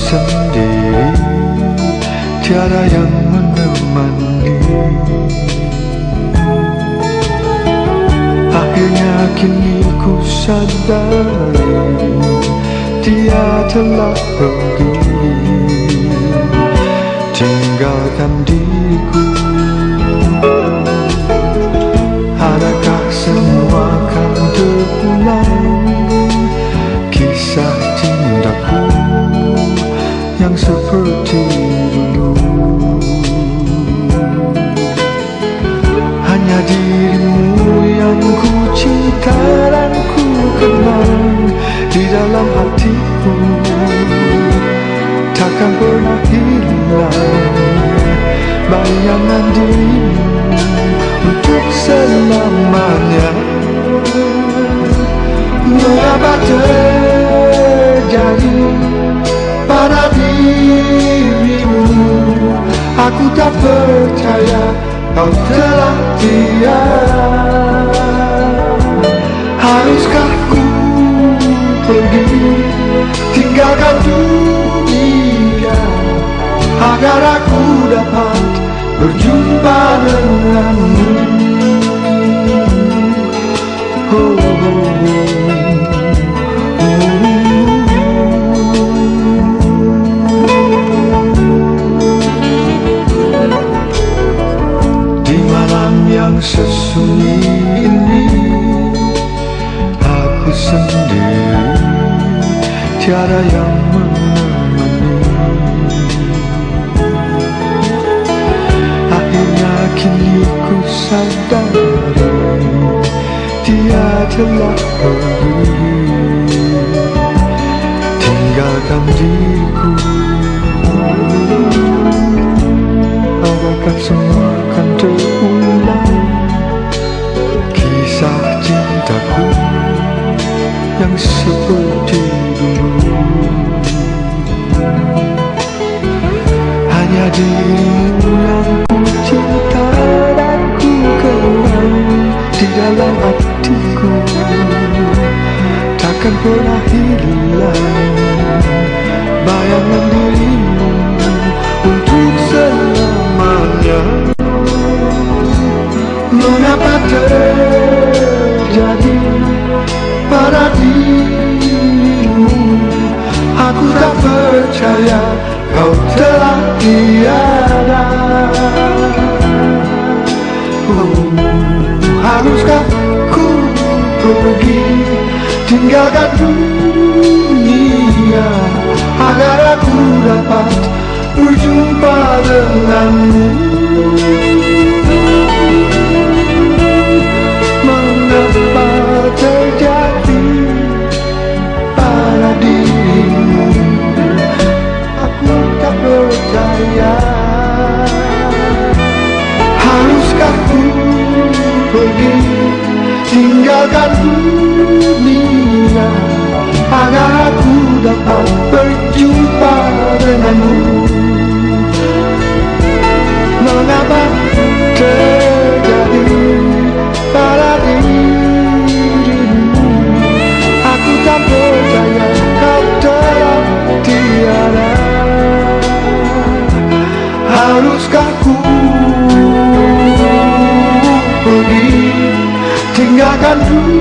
sendiri. Tiada yang menemani. Akhirnya kini ku sadari Dia telah pergi. Tinggalkan diriku Hanya dirimu yang ku cinta dan ku kenang Di dalam hatiku Takkan pernah hilang Bayangan dirimu untuk selamanya Aku tak percaya kau telah tiada Haruskah ku pergi? Tinggalkan dunia Agar aku dapat berjumpa denganmu Tiada yang menemani Akhirnya kini ku sadari Dia telah pergi Tinggalkan diriku dalam hatiku. Takkan pernah hilang Bayangan dirimu untuk selamanya. Mengapa terjadi pada dirimu? Aku tak percaya kau telah tiada pergi tinggalkan dunia Agar aku dapat berjumpa denganmu. Mengapa terjadi pada dirimu? Aku tak percaya. Haruskah ku pergi Tinggalkan dunia. Agar aku dapat berjumpa denganmu. Mengapa terjadi pada dirimu? Aku tak percaya kau telah tiada. Haruskah ku Tinggalkan dunia